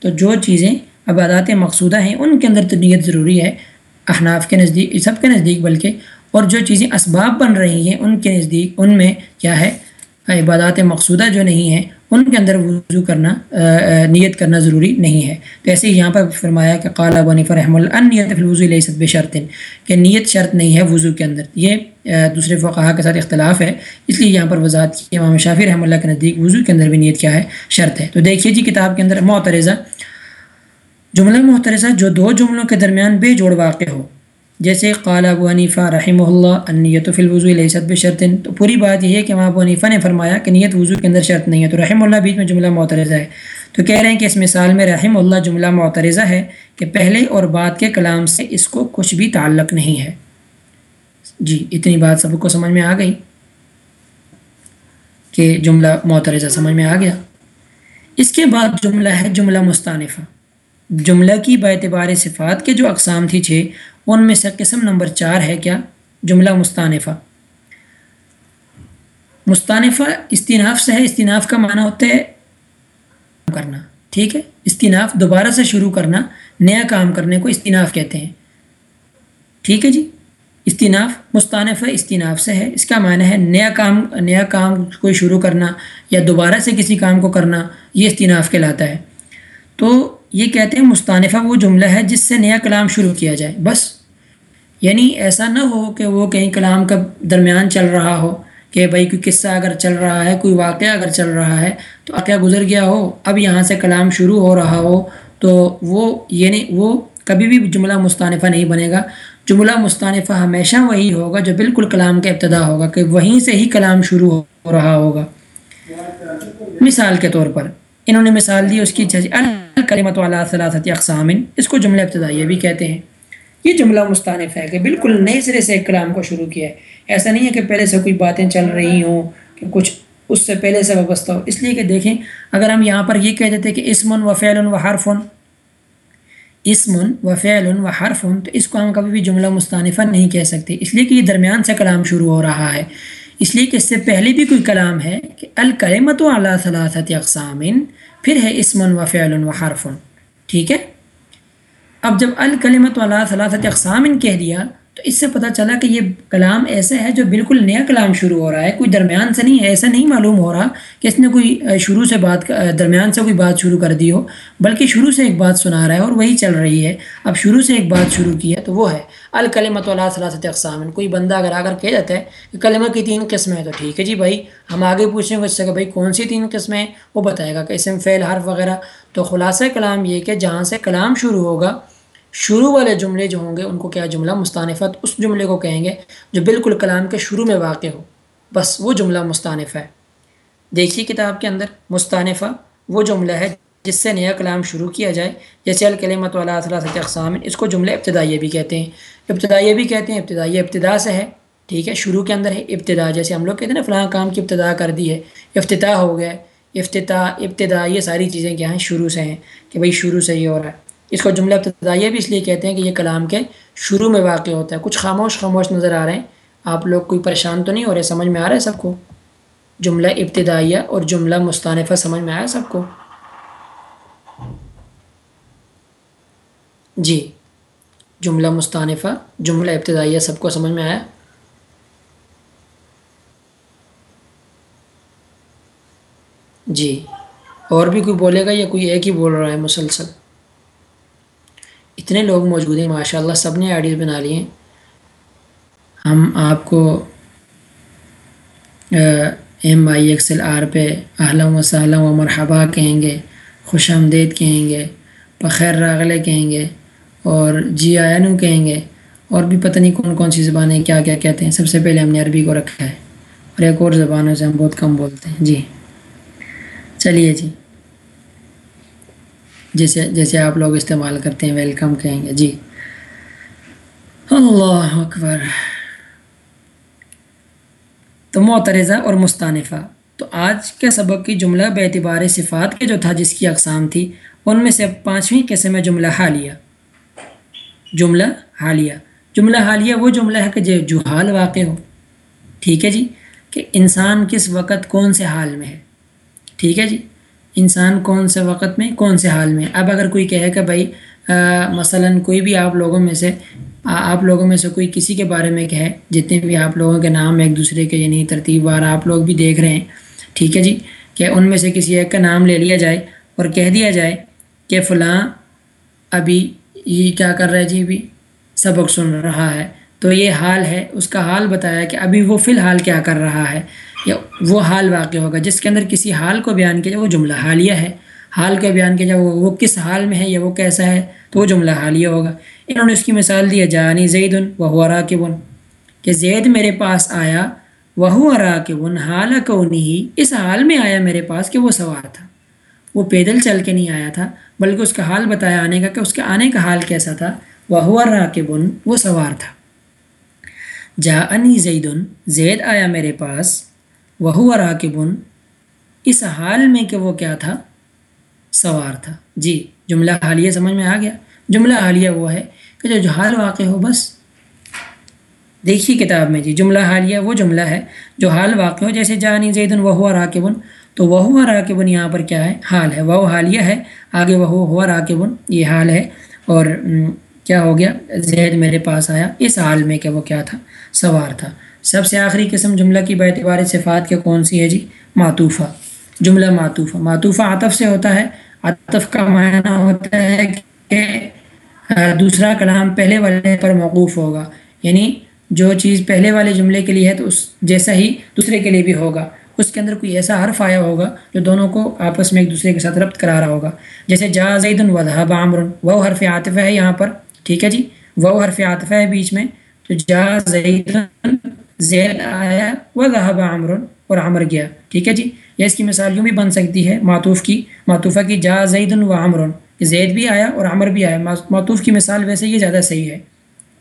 Speaker 1: تو جو چیزیں عبادات مقصودہ ہیں، ان کے اندر تو نیت ضروری ہے، احناف کے نزدیک، سب کے نزدیک، بلکہ اور جو چیزیں اسباب بن رہی ہیں، ان کے نزدیک، ان میں کیا ہے؟ ہاں، عبادات مقصودہ جو نہیں ہیں، ان کے اندر وضو کرنا نیت کرنا ضروری نہیں ہے۔ تو ایسے ہی یہاں پر فرمایا کہ قالا بنی فرحم النیت وضو لیست بشرط کہ نیت شرط نہیں ہے وضو کے اندر۔ یہ دوسرے فقہ کے ساتھ اختلاف ہے، اس لیے یہاں پر وضاحت کی امام شافی رحمہ اللہ کے نزدیک وضو کے اندر بھی نیت کیا ہے، شرط ہے۔ تو دیکھیے جی کتاب کے اندر معترضہ، جملہ محترضہ جو دو جملوں کے درمیان بے جوڑ واقع ہو۔ جیسے قال ابو حنیفہ رحمہ اللہ انیت فی الوضو لیست بشرطن تو پوری بات یہ ہے کہ ابو حنیفہ نے فرمایا کہ نیت وضو کے اندر شرط نہیں ہے۔ تو رحم اللہ بیچ میں جملہ معترضہ ہے۔ تو کہہ رہے ہیں کہ اس مثال میں رحم اللہ جملہ معترضہ ہے کہ پہلے اور بعد کے کلام سے اس کو کچھ بھی تعلق نہیں ہے۔ جی اتنی بات سب کو سمجھ میں آ گئی کہ جملہ معترضہ سمجھ میں آ گیا۔ اس کے بعد جملہ ہے جملہ مستانفہ۔ جملہ کی بعتبار صفات کے جو اقسام تھی چھ ان میں سے قسم نمبر چار ہے کیا؟ جملہ مستانفہ۔ مستانفہ استناف سے ہے، استناف کا معنی ہوتا ہے کرنا، ٹھیک ہے؟ استناف دوبارہ سے شروع کرنا، نیا کام کرنے کو استناف کہتے ہیں۔ ٹھیک ہے جی؟ استناف مستانف استناف سے ہے، اس کا معنی ہے نیا کام نیا کام کو شروع کرنا یا دوبارہ سے کسی کام کو کرنا، یہ استناف کہلاتا ہے۔ تو یہ کہتے ہیں مستانفہ وہ جملہ ہے جس سے نیا کلام شروع کیا جائے، بس۔ یعنی ایسا نہ ہو کہ وہ کہیں کلام کا درمیان چل رہا ہو کہ بھائی کوئی قصہ اگر چل رہا ہے، کوئی واقعہ اگر چل رہا ہے، تو واقعہ گزر گیا ہو، اب یہاں سے کلام شروع ہو رہا ہو، تو وہ یعنی وہ کبھی بھی جملہ مستانفہ نہیں بنے گا۔ جملہ مستانفہ ہمیشہ وہی ہوگا جو بالکل کلام کا ابتدا ہوگا، کہ وہیں سے ہی کلام شروع ہو رہا ہوگا۔ مثال کے طور پر، انہوں نے مثال دی اس کی الکلمت والا ثلاثت اقسام۔ اس کو جملہ ابتدائیہ بھی کہتے ہیں۔ یہ جملہ مستانف ہے کہ بالکل نئے سرے سے ایک کلام کو شروع کیا ہے۔ ایسا نہیں ہے کہ پہلے سے کوئی باتیں چل رہی ہوں کہ کچھ اس سے پہلے سے وابستہ ہو۔ اس لیے کہ دیکھیں، اگر ہم یہاں پر یہ کہہ دیتے کہ اسمن و فعل و حرفن اسمن و فعل و حرفن تو اس کو ہم کبھی بھی جملہ مصطنفہ نہیں کہہ سکتے۔ اس لیے کہ یہ درمیان سے کلام شروع ہو رہا ہے۔ اس لیے کہ اس سے پہلے بھی کوئی کلام ہے کہ الکلمت و اللہ صلاحت اقسام، پھر ہے اسمن و فعل و حرفن ٹھیک ہے؟ اب جب الکلمت والا صلاحت اقسام کہہ دیا، تو اس سے پتہ چلا کہ یہ کلام ایسا ہے جو بالکل نیا کلام شروع ہو رہا ہے۔ کوئی درمیان سے نہیں ہے ایسا نہیں معلوم ہو رہا کہ اس نے کوئی شروع سے بات درمیان سے کوئی بات شروع کر دی ہو، بلکہ شروع سے ایک بات سنا رہا ہے اور وہی چل رہی ہے۔ اب شروع سے ایک بات شروع کی ہے تو وہ ہے۔ الکلمت اللہ صلاحت اقسام۔ کوئی بندہ اگر آ کر کہہ جاتا ہے کہ کلمہ کی تین قسمیں ہیں تو ٹھیک ہے جی بھائی، ہم آگے پوچھیں گے اس سے کہ بھائی کون سی تین قسمیں ہیں؟ وہ بتائے گا کہ اسم فعل، حرف وغیرہ۔ تو خلاصہ کلام یہ کہ جہاں سے کلام شروع ہوگا شروع والے جملے جو ہوں گے، ان کو کیا جملہ؟ مستانفت، اس جملے کو کہیں گے جو بالکل کلام کے شروع میں واقع ہو۔ بس وہ جملہ مستانف ہے۔ دیکھیے کتاب کے اندر، مستانفہ وہ جملہ ہے جس سے نیا کلام شروع کیا جائے۔ جیسے الکلمت والا صلاح اقسام، اس کو جملہ ابتدائیہ بھی کہتے ہیں۔ ابتدائیہ بھی کہتے ہیں، ابتدائیہ ابتدا سے ہے، ٹھیک ہے؟ شروع کے اندر ہے، ابتدا، جیسے ہم لوگ کہتے ہیں نا، فلاں کام کی ابتدا کر دی ہے، افتتاح ہو گیا افتتاح ابتدا یہ ساری چیزیں کیا ہیں؟ شروع سے ہیں کہ بھائی شروع سے ہی ہو رہا ہے۔ اس کو جملہ ابتدائیہ بھی اس لیے کہتے ہیں کہ یہ کلام کے شروع میں واقع ہوتا ہے۔ کچھ خاموش خاموش نظر آ رہے ہیں۔ آپ لوگ کوئی پریشان تو نہیں ہو رہے؟ سمجھ میں آ رہا ہے سب کو؟ جملہ ابتدائیہ اور جملہ مستانفہ سمجھ میں آیا سب کو؟ جی جملہ مستانفہ جملہ ابتدائیہ سب کو سمجھ میں آیا؟ جی اور بھی کوئی بولے گا یا کوئی ایک ہی بول رہا ہے مسلسل؟ اتنے لوگ موجود ہیں ماشاء اللہ سب نے آئیڈیز بنا لی ہیں۔ ہم آپ کو ایم آئی ایکسل آر پہ اہلم و سالم و مرحبا کہیں گے، خوش آمدید کہیں گے، بخیر راغلے کہیں گے، اور جی آئنو کہیں گے، اور بھی پتہ نہیں کون کون سی زبانیں کیا کیا کہتے ہیں۔ سب سے پہلے ہم نے عربی کو رکھا ہے، اور ایک اور زبانوں سے ہم بہت کم بولتے ہیں۔ جی۔ چلیے جی۔ جیسے جیسے آپ لوگ استعمال کرتے ہیں ویلکم کہیں گے۔ جی۔ اللہ اکبر۔ تو معترضہ اور مستانفہ۔ تو آج کے سبق کی جملہ بے اعتبار صفات کے جو تھا، جس کی اقسام تھی، ان میں سے پانچویں قسم ہے، جملہ حالیہ۔ جملہ حالیہ۔ جملہ حالیہ وہ جملہ ہے کہ جو جو حال واقع ہو۔ ٹھیک ہے جی؟ کہ انسان کس وقت کون سے حال میں ہے۔ ٹھیک ہے جی؟ انسان کون سے وقت میں، کون سے حال میں۔ اب اگر کوئی کہے کہ بھائی مثلا کوئی بھی آپ لوگوں میں سے آپ لوگوں میں سے کوئی کسی کے بارے میں کہے، جتنے بھی آپ لوگوں کے نام ایک دوسرے کے یعنی ترتیب وار آپ لوگ بھی دیکھ رہے ہیں، ٹھیک ہے جی کہ ان میں سے کسی ایک کا نام لے لیا جائے اور کہہ دیا جائے کہ فلاں ابھی یہ کیا کر رہا ہے جی بھی سبق سن رہا ہے۔ تو یہ حال ہے، اس کا حال بتایا کہ ابھی وہ فی الحال کیا کر رہا ہے۔ یا وہ حال واقع ہوگا۔ جس کے اندر کسی حال کو بیان کیا جائے، وہ جملہ حالیہ ہے۔ حال کا بیان کیا جائے، وہ وہ کس حال میں ہے یا وہ کیسا ہے، تو وہ جملہ حالیہ ہوگا۔ انہوں نے اس کی مثال دیا جانی زید وہ ہوا راکبن۔ کہ زید میرے پاس آیا وہ ہوا راکبن، حال کونی اس حال میں آیا میرے پاس کہ وہ سوار تھا۔ وہ پیدل چل کے نہیں آیا تھا، بلکہ اس کا حال بتایا آنے کا کہ اس کے آنے کا حال کیسا تھا۔ وہ ہوا راکبن، وہ سوار تھا۔ جا انی زیدن، زید آیا میرے پاس وہ راکبن اس حال میں کہ وہ کیا تھا؟ سوار تھا۔ جی جملہ حالیہ سمجھ میں آ گیا۔ جملہ حالیہ وہ ہے کہ جو حال واقع ہو، بس۔ دیکھیے کتاب میں جی جملہ حالیہ وہ جملہ ہے جو حال واقع ہو، جیسے جانی زیدن وہ ہوا راکبن تو وہ ہوا راکبن یہاں پر کیا ہے؟ حال ہے۔ وہ حالیہ ہے، آگے وہ ہوا راکبن یہ حال ہے۔ اور کیا ہو گیا؟ زید میرے پاس آیا۔ اس حال میں کہ وہ کیا تھا؟ سوار تھا۔ سب سے آخری قسم جملہ کی بیتبار صفات کے کون سی ہے جی؟ معطوفہ۔ جملہ معطوفہ۔ معطوفہ عطف سے ہوتا ہے۔ عطف کا معنی ہوتا ہے کہ دوسرا کلام پہلے والے پر موقوف ہوگا۔ یعنی جو چیز پہلے والے جملے کے لیے ہے تو اس جیسا ہی دوسرے کے لیے بھی ہوگا۔ اس کے اندر کوئی ایسا حرف آیا ہوگا جو دونوں کو آپس میں ایک دوسرے کے ساتھ ربط کرا رہا ہوگا۔ جیسے جا زید الودہ عامر وہ حرف عاطفہ ہے یہاں پر۔ ٹھیک ہے جی؟ وہ حرف عاطفہ ہے بیچ میں۔ تو جا زید زید آیا و ذہب عمر اور عمر گیا۔ ٹھیک ہے جی؟ یا اس کی مثال یوں بھی بن سکتی ہے، معطوف کی۔ معطوفہ کی جا زید و عمر۔ زید بھی آیا اور عمر بھی آیا۔ معطوف کی مثال ویسے یہ زیادہ صحیح ہے۔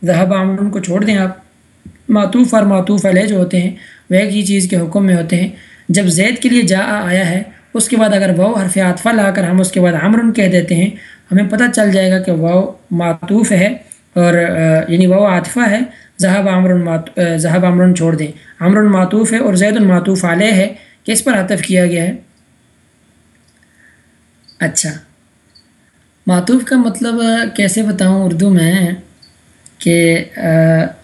Speaker 1: ذہب عمر کو چھوڑ دیں آپ۔ معطوف اور معطوف علیہ جو ہوتے ہیں، وہ ایک ہی چیز کے حکم میں ہوتے ہیں۔ جب زید کے لیے جا آیا ہے، اس کے بعد اگر وہ حرف عطفہ لا کر ہم اس کے بعد عمرن کہہ دیتے ہیں، ہمیں پتہ چل جائے گا کہ وہ معطوف ہے اور یعنی وہ عاطفہ ہے۔ ذہب عمر ذہب عمرن چھوڑ دیں عمر المعطوف ہے اور زید المعطوف علیہ ہے۔ کس پر عطف کیا گیا ہے؟ اچھا۔ معطوف کا مطلب کیسے بتاؤں اردو میں کہ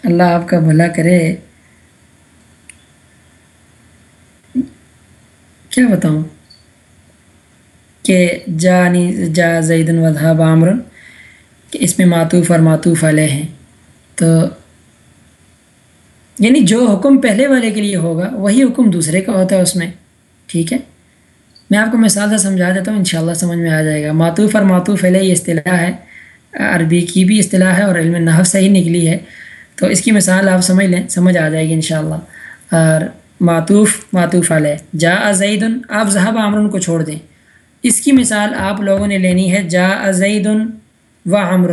Speaker 1: اللہ آپ کا بھلا کرے۔ کیا بتاؤں؟ کہ جانی جا زید الدھا بامرن کہ اس میں معطوف اور معطوف علیہ ہیں۔ تو یعنی جو حکم پہلے والے کے لیے ہوگا، وہی حکم دوسرے کا ہوتا ہے اس میں۔ ٹھیک ہے؟ میں آپ کو مثال سے سمجھا دیتا ہوں، انشاءاللہ سمجھ میں آ جائے گا۔ معطوف اور معطوف علیہ یہ اصطلاح ہے۔ عربی کی بھی اصطلاح ہے اور علم نحف سے ہی نکلی ہے۔ تو اس کی مثال آپ سمجھ لیں، سمجھ آ جائے گی انشاءاللہ۔ اور معطوف معطوف علیہ۔ جا زید آپ ذہب عامر کو چھوڑ دیں۔ اس کی مثال آپ لوگوں نے لینی ہے جا زید و عمر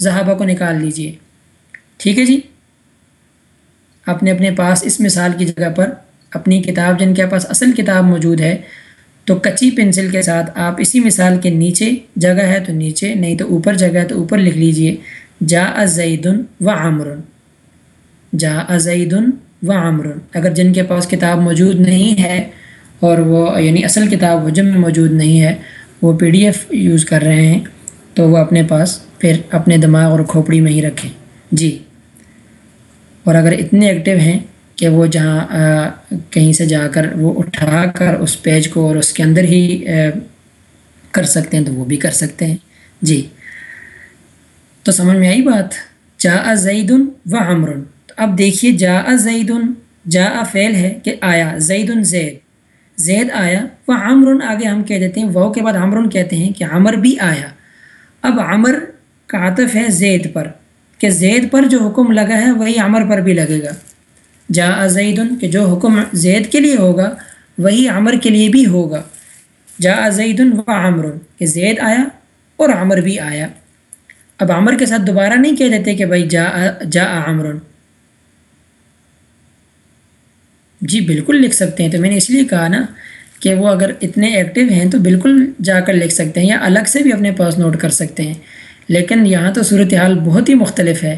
Speaker 1: ذہبہ کو نکال لیجیے۔ ٹھیک ہے جی؟ اپنے اپنے پاس اس مثال کی جگہ پر اپنی کتاب، جن کے پاس اصل کتاب موجود ہے، تو کچی پنسل کے ساتھ آپ اسی مثال کے نیچے جگہ ہے تو نیچے، نہیں تو اوپر جگہ ہے تو اوپر لکھ لیجیے جا زید و عمر جا ازعید و عمر اگر جن کے پاس کتاب موجود نہیں ہے اور وہ یعنی اصل کتاب حجم میں موجود نہیں ہے، وہ پی ڈی ایف یوز کر رہے ہیں، تو وہ اپنے پاس پھر اپنے دماغ اور کھوپڑی میں ہی رکھیں۔ جی۔ اور اگر اتنے ایکٹیو ہیں کہ وہ جہاں کہیں سے جا کر وہ اٹھا کر اس پیج کو اور اس کے اندر ہی کر سکتے ہیں تو وہ بھی کر سکتے ہیں۔ جی۔ تو سمجھ میں آئی بات؟ جا زید و عمرن۔ اب دیکھیے جا زید جا فعل ہے کہ آیا زید زید۔ زید آیا وہ عمر آگے ہم کہہ دیتے ہیں وہ کے بعد عمر کہتے ہیں کہ عمر بھی آیا۔ اب عمر کا عطف ہے زید پر۔ کہ زید پر جو حکم لگا ہے وہی عمر پر بھی لگے گا۔ جا زید کہ جو حکم زید کے لیے ہوگا، وہی عمر کے لیے بھی ہوگا۔ جا زید و عمر کہ زید آیا اور عمر بھی آیا۔ اب عمر کے ساتھ دوبارہ نہیں کہہ دیتے کہ بھائی جا جا عمر جی بالکل لکھ سکتے ہیں، تو میں نے اس لیے کہا نا کہ وہ اگر اتنے ایکٹیو ہیں تو بالکل جا کر لکھ سکتے ہیں یا الگ سے بھی اپنے پاس نوٹ کر سکتے ہیں۔ لیکن یہاں تو صورتحال بہت ہی مختلف ہے۔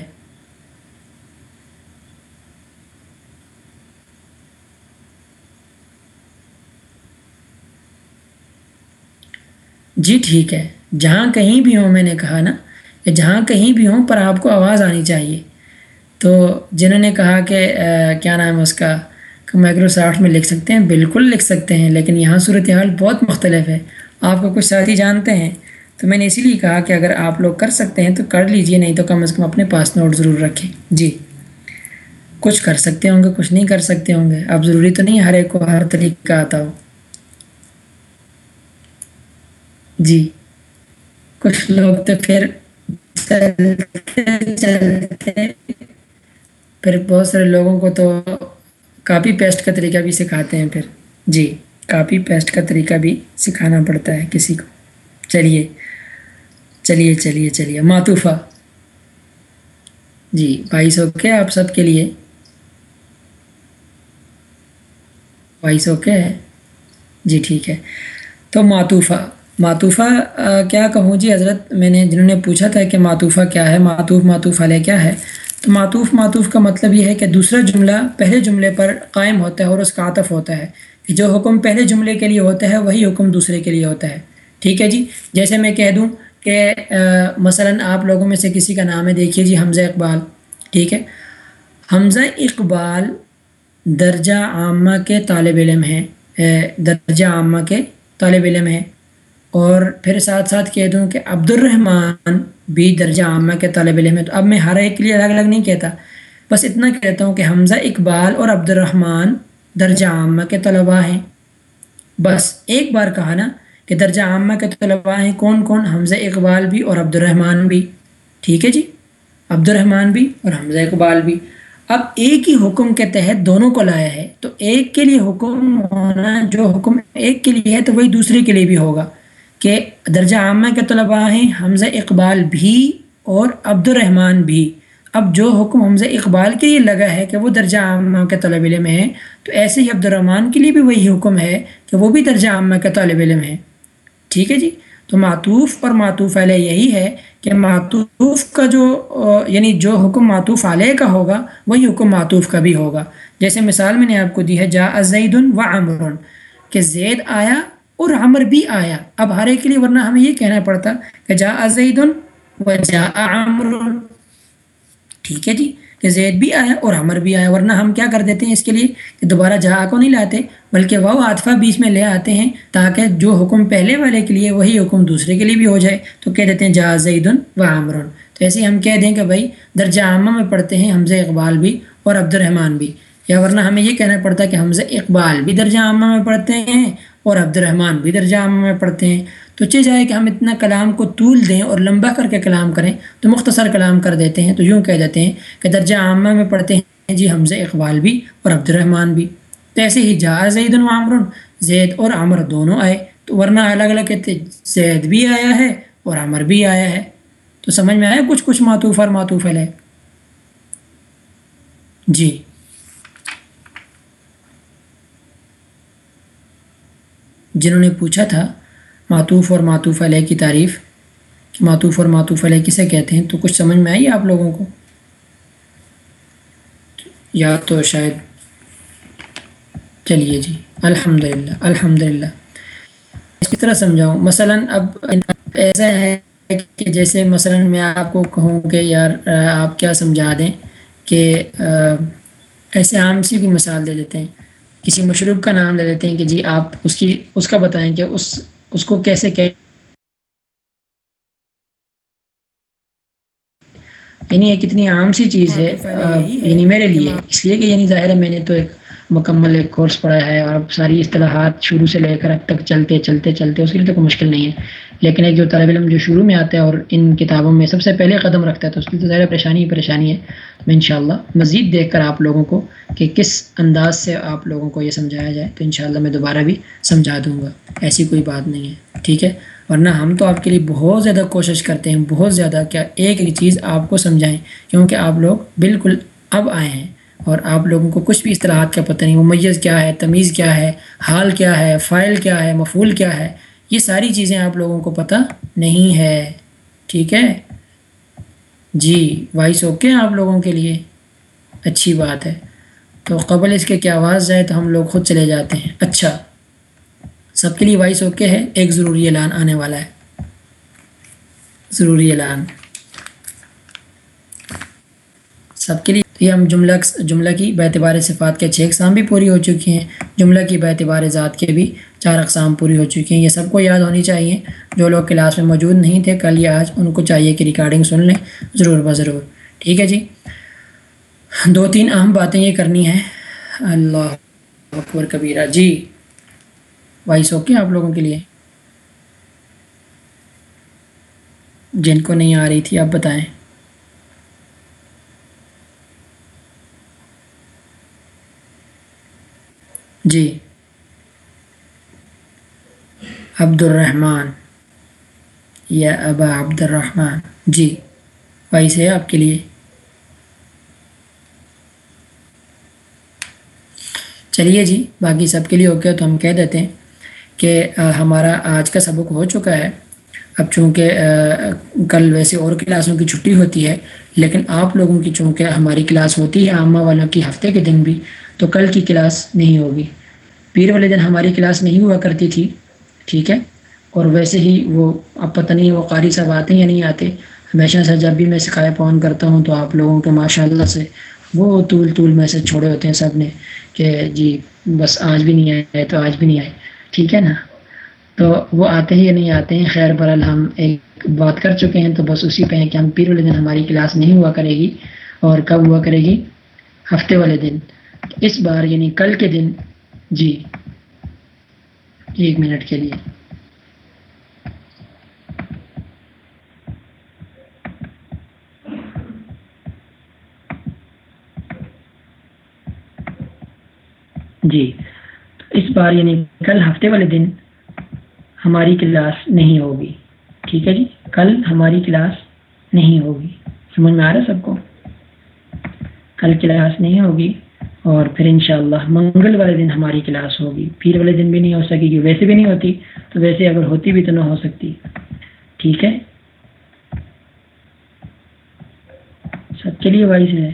Speaker 1: جی ٹھیک ہے۔ جہاں کہیں بھی ہوں میں نے کہا نا کہ جہاں کہیں بھی ہوں پر آپ کو آواز آنی چاہیے۔ تو جنہوں نے کہا کہ کیا نام ہے اس کا مائکروسافٹ میں لکھ سکتے ہیں، بالکل لکھ سکتے ہیں، لیکن یہاں صورتحال بہت مختلف ہے۔ آپ کو کچھ ساتھی جانتے ہیں۔ تو میں نے اسی لیے کہا کہ اگر آپ لوگ کر سکتے ہیں تو کر لیجیے، نہیں تو کم از کم اپنے پاس نوٹ ضرور رکھیں۔ جی۔ کچھ کر سکتے ہوں گے، کچھ نہیں کر سکتے ہوں گے۔ اب ضروری تو نہیں ہر ایک کو ہر طریقہ آتا ہو۔ جی۔ کچھ لوگ تو پھر چلتے چلتے پھر بہت سارے لوگوں کو تو کاپی پیسٹ کا طریقہ بھی سکھاتے ہیں پھر۔ جی کاپی پیسٹ کا طریقہ بھی سکھانا پڑتا ہے کسی کو۔ چلیے۔ چلیے چلیے چلیے۔ ماتوفہ جی بائیس اوکے آپ سب کے لیے۔ بائیس اوکے ہے جی ٹھیک ہے۔ تو ماتوفہ ماتوفہ کیا کہوں؟ جی حضرت میں نے، جنہوں نے پوچھا تھا کہ ماتوفہ کیا ہے ماتوف ماتوف علیہ کیا ہے؟ تو معطوف معطوف کا مطلب یہ ہے کہ دوسرا جملہ پہلے جملے پر قائم ہوتا ہے اور اس کا عطف ہوتا ہے کہ جو حکم پہلے جملے کے لیے ہوتا ہے، وہی حکم دوسرے کے لیے ہوتا ہے۔ ٹھیک ہے جی؟ جیسے میں کہہ دوں کہ مثلا آپ لوگوں میں سے کسی کا نام ہے، دیکھیے جی حمزہ اقبال، ٹھیک ہے؟ حمزہ اقبال درجہ عامہ کے طالب علم ہیں درجہ عامہ کے طالب علم ہیں، اور پھر ساتھ ساتھ کہہ دوں کہ عبد الرحمن بھی درجہ عامہ کے طالب علم ہے تو اب میں ہر ایک کے لیے الگ الگ نہیں کہتا، بس اتنا کہتا ہوں کہ حمزہ اقبال اور عبد الرحمن درجہ عامہ کے طلباء ہیں۔ بس ایک بار کہا نا کہ درجہ عامہ کے طلباء ہیں کون کون؟ حمزہ اقبال بھی اور عبد الرحمن بھی۔ ٹھیک ہے جی؟ عبد الرحمن بھی اور حمزہ اقبال بھی۔ اب ایک ہی حکم کے تحت دونوں کو لایا ہے۔ تو ایک کے لیے حکم ہونا، جو حکم ایک کے لیے ہے تو وہی دوسرے کے لیے بھی ہوگا کہ درجہ عامہ کے طلباء ہیں، حمزہ اقبال بھی اور عبد الرحمن بھی۔ اب جو حکم حمزہ اقبال کے لیے لگا ہے کہ وہ درجہ عامہ کے طالب علم ہے تو ایسے ہی عبد الرحمٰن کے لیے بھی وہی حکم ہے کہ وہ بھی درجہ عامہ کے طالب علم ہے ٹھیک ہے جی؟ تو معطوف اور معطوف علیہ یہی ہے کہ معطوف کا جو یعنی جو حکم معطوف علیہ کا ہوگا، وہی حکم معطوف کا بھی ہوگا۔ جیسے مثال میں نے آپ کو دی ہے جا ازید و عمر کہ زید آیا اور عمر بھی آیا۔ اب ہر ایک کے لیے، ورنہ ہمیں یہ کہنا پڑتا کہ جا ازید و جا عمر ٹھیک ہے جی؟ کہ زید بھی آیا اور عمر بھی آیا، ورنہ ہم کیا کر دیتے ہیں اس کے لیے کہ دوبارہ جہاں کو نہیں لاتے، بلکہ وہ عاطفہ بیچ میں لے آتے ہیں تاکہ جو حکم پہلے والے کے لیے، وہی حکم دوسرے کے لیے بھی ہو جائے۔ تو کہہ دیتے ہیں جہاں زید و عمر تو ایسے ہی ہم کہہ دیں کہ بھائی، درجہ عامہ میں پڑھتے ہیں حمزہ اقبال بھی اور عبد الرحمٰن بھی۔ یا ورنہ ہمیں یہ کہنا پڑتا ہے کہ حمزہ اقبال بھی درجہ عامہ میں پڑھتے ہیں اور عبد الرحمٰن بھی درجہ عامہ میں پڑھتے ہیں۔ تو چل جائے کہ ہم اتنا کلام کو طول دیں اور لمبا کر کے کلام کریں تو مختصر کلام کر دیتے ہیں تو یوں کہہ دیتے ہیں کہ درجہ عامہ میں پڑھتے ہیں جی حمزہ اقبال بھی اور عبد الرحمٰن بھی۔ تو ایسے ہی جا زید عامر زید اور عامر دونوں آئے تو ورنہ الگ الگ کہتے زید بھی آیا ہے اور عمر بھی آیا ہے۔ تو سمجھ میں آیا کچھ کچھ معطوف اور معطوف ہے جی۔ جنہوں نے پوچھا تھا معطوف اور معطوف علیہ کی تعریف کہ معطوف اور معطوف علیہ کسے کہتے ہیں؟ تو کچھ سمجھ میں آئی آپ لوگوں کو؟ یا تو شاید، چلیے جی الحمد للہ الحمد للہ اس طرح سمجھاؤں، مثلا اب ایسا ہے کہ جیسے مثلا میں آپ کو کہوں کہ یار، آپ کیا سمجھا دیں کہ ایسے عام سی بھی مثال دے دیتے ہیں۔ کسی مشروب کا نام لے لیتے ہیں کہ جی آپ اس کی، اس کا بتائیں کہ اس اس کو کیسے کہ یعنی یہ کتنی عام سی چیز ہے۔ یعنی میرے لیے۔ اس لیے کہ یعنی ظاہر ہے میں نے تو ایک مکمل ایک کورس پڑھا ہے اور اب ساری اصطلاحات شروع سے لے کر اب تک چلتے چلتے چلتے اس کے لیے تو کوئی مشکل نہیں ہے۔ لیکن ایک جو طالب علم جو شروع میں آتا ہے اور ان کتابوں میں سب سے پہلے قدم رکھتا ہے تو اس کی تو ظاہر پریشانی ہی پریشانی ہے۔ میں انشاءاللہ مزید دیکھ کر آپ لوگوں کو کہ کس انداز سے آپ لوگوں کو یہ سمجھایا جائے تو انشاءاللہ میں دوبارہ بھی سمجھا دوں گا۔ ایسی کوئی بات نہیں ہے، ٹھیک ہے؟ ورنہ ہم تو آپ کے لیے بہت زیادہ کوشش کرتے ہیں، بہت زیادہ کیا ایک ایک چیز آپ کو سمجھائیں کیونکہ آپ لوگ بالکل اب آئے ہیں۔ اور آپ لوگوں کو کچھ بھی اصطلاحات کا پتہ نہیں، ممیز کیا ہے، تمیز کیا ہے، حال کیا ہے، فائل کیا ہے مفول کیا ہے، یہ ساری چیزیں آپ لوگوں کو پتہ نہیں ہے۔ ٹھیک ہے؟ جی وائس اوکے ہیں آپ لوگوں کے لیے؟ اچھی بات ہے۔ تو قبل اس کے کیا آواز جائے تو ہم لوگ خود چلے جاتے ہیں۔ اچھا۔ سب کے لیے وائس اوکے ہے۔ ایک ضروری اعلان آنے والا ہے۔ ضروری اعلان۔ سب کے لیے یہ ہم جملہ جملہ کی بعتبار صفات کے چھ اقسام بھی پوری ہو چکی ہیں۔ جملہ کی بعتبار ذات کے بھی چار اقسام پوری ہو چکی ہیں۔ یہ سب کو یاد ہونی چاہیے۔ جو لوگ کلاس میں موجود نہیں تھے، کل یا آج ان کو چاہیے کہ ریکارڈنگ سن لیں۔ ضرور بہ ضرور۔ ٹھیک ہے جی؟ دو تین اہم باتیں یہ کرنی ہیں۔ اللہ اکبر کبیرہ۔ جی وائس اوکے آپ لوگوں کے لیے۔ جن کو نہیں آ رہی تھی، آپ بتائیں۔ جی۔ عبد الرحمن یا ابا عبد الرحمن جی۔ وائس ہے آپ کے لیے۔ چلیے جی باقی سب کے لیے اوکے، تو ہم کہہ دیتے ہیں کہ ہمارا آج کا سبق ہو چکا ہے۔ اب چونکہ کل ویسے اور کلاسوں کی چھٹی ہوتی ہے، لیکن آپ لوگوں کی چونکہ ہماری کلاس ہوتی ہے عامہ والوں کی ہفتے کے دن بھی، تو کل کی کلاس نہیں ہوگی۔ پیر والے دن ہماری کلاس نہیں ہوا کرتی تھی، ٹھیک ہے؟ اور ویسے ہی وہ، اب پتہ نہیں وہ قاری صاحب آتے یا نہیں آتے۔ ہمیشہ سے جب بھی میں سکھایا فون کرتا ہوں تو آپ لوگوں کے ماشاء اللہ سے وہ طول طول میسج چھوڑے ہوتے ہیں سب نے کہ جی بس آج بھی نہیں آئے، تو آج بھی نہیں آئے۔ ٹھیک ہے نا؟ تو وہ آتے ہیں یا نہیں آتے ہیں؟ خیر برال ہم ایک بات کر چکے ہیں تو بس اسی پہ ہیں کہ ہم پیر والے دن ہماری کلاس نہیں ہوا کرے گی اور کب ہوا کرے گی؟ ہفتے والے دن۔ اس بار یعنی کل کے دن۔ جی۔ ایک منٹ کے لیے۔ جی۔ اس بار یعنی کل ہفتے والے دن ہماری کلاس نہیں ہوگی۔ ٹھیک ہے جی؟ کل ہماری کلاس نہیں ہوگی۔ سمجھ میں آ رہا ہے سب کو؟ کل کلاس نہیں ہوگی اور پھر انشاءاللہ منگل والے دن ہماری کلاس ہوگی۔ پیر والے دن بھی نہیں ہو سکے گی، ویسے بھی نہیں ہوتی، تو ویسے اگر ہوتی بھی تو نہ ہو سکتی۔ ٹھیک ہے؟ سب چلیے بھائی سے